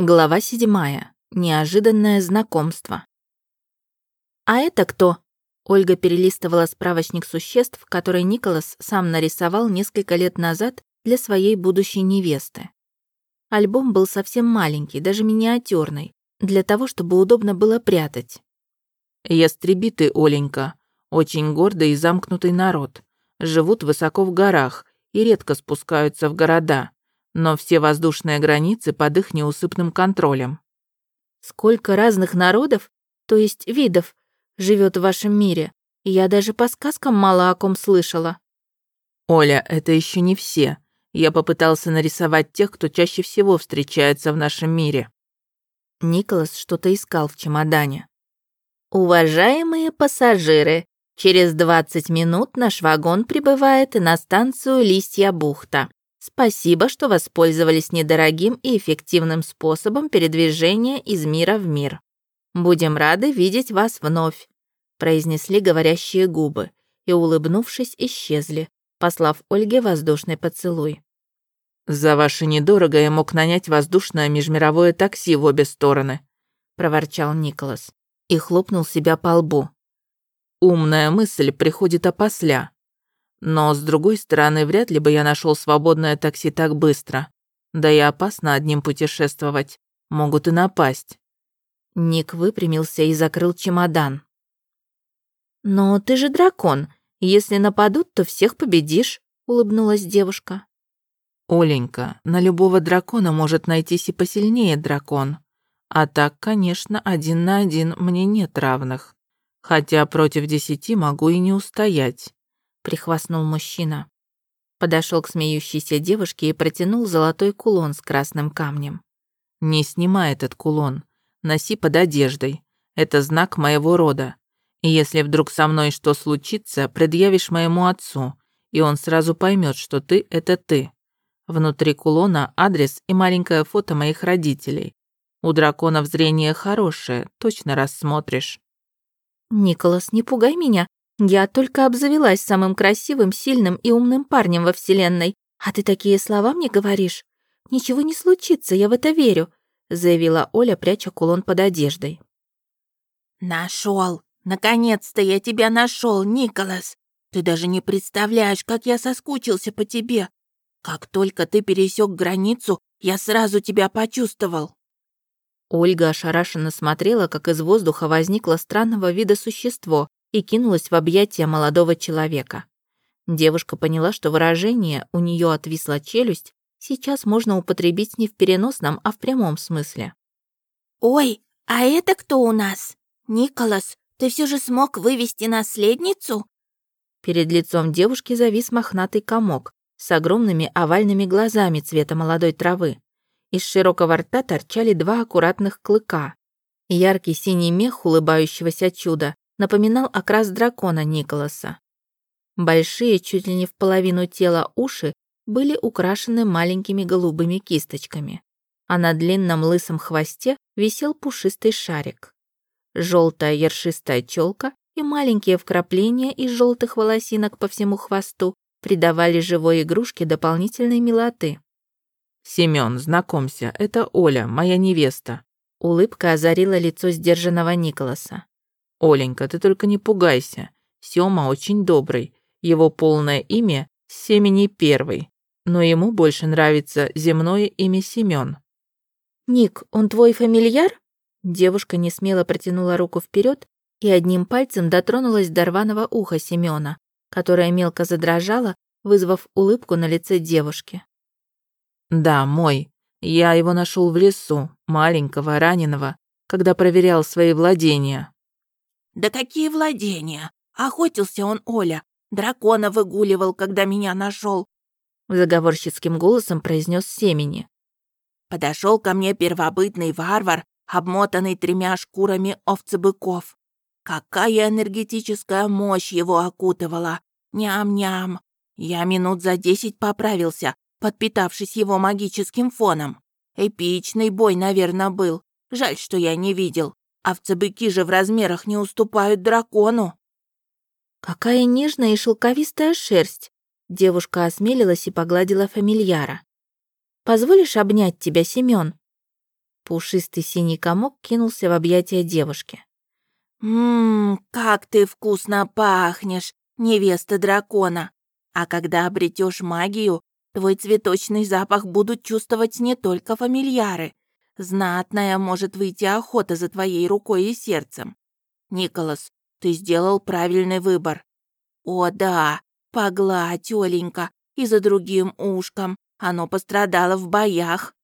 Глава седьмая. Неожиданное знакомство. «А это кто?» Ольга перелистывала справочник существ, который Николас сам нарисовал несколько лет назад для своей будущей невесты. Альбом был совсем маленький, даже миниатюрный, для того, чтобы удобно было прятать. «Ястребиты, Оленька, очень гордый и замкнутый народ. Живут высоко в горах и редко спускаются в города но все воздушные границы под их неусыпным контролем. Сколько разных народов, то есть видов, живет в вашем мире? Я даже по сказкам мало о ком слышала. Оля, это еще не все. Я попытался нарисовать тех, кто чаще всего встречается в нашем мире. Николас что-то искал в чемодане. Уважаемые пассажиры, через 20 минут наш вагон прибывает на станцию Листья бухта. Спасибо, что воспользовались недорогим и эффективным способом передвижения из мира в мир. Будем рады видеть вас вновь», — произнесли говорящие губы и, улыбнувшись, исчезли, послав Ольге воздушный поцелуй. «За ваше недорого я мог нанять воздушное межмировое такси в обе стороны», — проворчал Николас и хлопнул себя по лбу. «Умная мысль приходит опосля. Но, с другой стороны, вряд ли бы я нашел свободное такси так быстро. Да и опасно одним путешествовать. Могут и напасть. Ник выпрямился и закрыл чемодан. «Но ты же дракон. Если нападут, то всех победишь», — улыбнулась девушка. «Оленька, на любого дракона может найтись и посильнее дракон. А так, конечно, один на один мне нет равных. Хотя против десяти могу и не устоять прихвастнул мужчина. Подошел к смеющейся девушке и протянул золотой кулон с красным камнем. «Не снимай этот кулон. Носи под одеждой. Это знак моего рода. И если вдруг со мной что случится, предъявишь моему отцу, и он сразу поймет, что ты — это ты. Внутри кулона адрес и маленькое фото моих родителей. У драконов зрение хорошее, точно рассмотришь». «Николас, не пугай меня. Я только обзавелась самым красивым, сильным и умным парнем во Вселенной, а ты такие слова мне говоришь? Ничего не случится, я в это верю», заявила Оля, пряча кулон под одеждой. Нашел! Наконец-то я тебя нашел, Николас! Ты даже не представляешь, как я соскучился по тебе. Как только ты пересек границу, я сразу тебя почувствовал». Ольга ошарашенно смотрела, как из воздуха возникло странного вида существо, и кинулась в объятия молодого человека. Девушка поняла, что выражение «у нее отвисла челюсть» сейчас можно употребить не в переносном, а в прямом смысле. «Ой, а это кто у нас? Николас, ты все же смог вывести наследницу?» Перед лицом девушки завис мохнатый комок с огромными овальными глазами цвета молодой травы. Из широкого рта торчали два аккуратных клыка. Яркий синий мех улыбающегося чуда напоминал окрас дракона Николаса. Большие, чуть ли не в половину тела уши были украшены маленькими голубыми кисточками, а на длинном лысом хвосте висел пушистый шарик. Желтая ершистая челка и маленькие вкрапления из желтых волосинок по всему хвосту придавали живой игрушке дополнительной милоты. «Семён, знакомься, это Оля, моя невеста». Улыбка озарила лицо сдержанного Николаса. «Оленька, ты только не пугайся. Сёма очень добрый. Его полное имя — Семени Первый, но ему больше нравится земное имя Семён». «Ник, он твой фамильяр?» Девушка несмело протянула руку вперед и одним пальцем дотронулась до рваного уха Семёна, которое мелко задрожало, вызвав улыбку на лице девушки. «Да, мой. Я его нашел в лесу, маленького, раненого, когда проверял свои владения. «Да какие владения! Охотился он, Оля. Дракона выгуливал, когда меня нашел. Заговорщицким голосом произнес Семени. Подошел ко мне первобытный варвар, обмотанный тремя шкурами овцы-быков. Какая энергетическая мощь его окутывала! Ням-ням! Я минут за десять поправился, подпитавшись его магическим фоном. Эпичный бой, наверное, был. Жаль, что я не видел. Овцы-быки же в размерах не уступают дракону. Какая нежная и шелковистая шерсть. Девушка осмелилась и погладила фамильяра. Позволишь обнять тебя, Семён? Пушистый синий комок кинулся в объятия девушки. «Ммм, как ты вкусно пахнешь, невеста дракона! А когда обретешь магию, твой цветочный запах будут чувствовать не только фамильяры. Знатная может выйти охота за твоей рукой и сердцем. Николас, ты сделал правильный выбор. О да, погладь, Оленька, и за другим ушком. Оно пострадало в боях.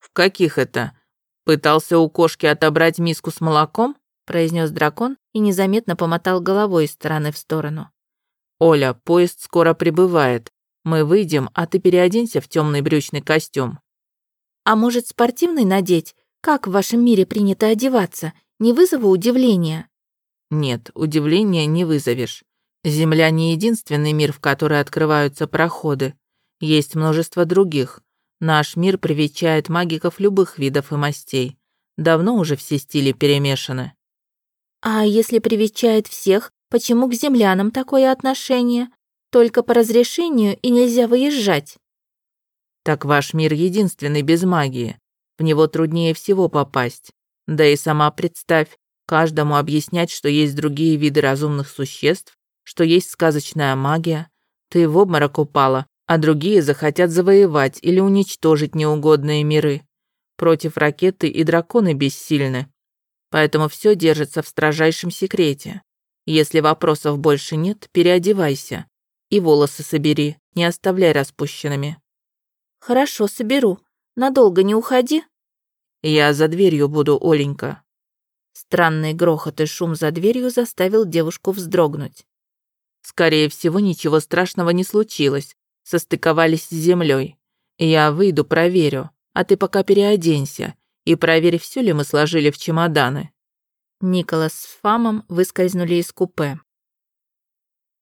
В каких это? Пытался у кошки отобрать миску с молоком? произнес дракон и незаметно помотал головой из стороны в сторону. «Оля, поезд скоро прибывает. Мы выйдем, а ты переоденься в темный брючный костюм». «А может, спортивный надеть? Как в вашем мире принято одеваться? Не вызову удивления?» «Нет, удивления не вызовешь. Земля не единственный мир, в который открываются проходы. Есть множество других. Наш мир привечает магиков любых видов и мастей. Давно уже все стили перемешаны. А если привечает всех, почему к землянам такое отношение? Только по разрешению и нельзя выезжать. Так ваш мир единственный без магии. В него труднее всего попасть. Да и сама представь, каждому объяснять, что есть другие виды разумных существ, что есть сказочная магия. Ты в обморок упала, а другие захотят завоевать или уничтожить неугодные миры. Против ракеты и драконы бессильны поэтому все держится в строжайшем секрете. Если вопросов больше нет, переодевайся. И волосы собери, не оставляй распущенными». «Хорошо, соберу. Надолго не уходи». «Я за дверью буду, Оленька». Странный грохот и шум за дверью заставил девушку вздрогнуть. «Скорее всего, ничего страшного не случилось. Состыковались с землей. Я выйду, проверю, а ты пока переоденься и проверь, все ли мы сложили в чемоданы». Николас с Фамом выскользнули из купе.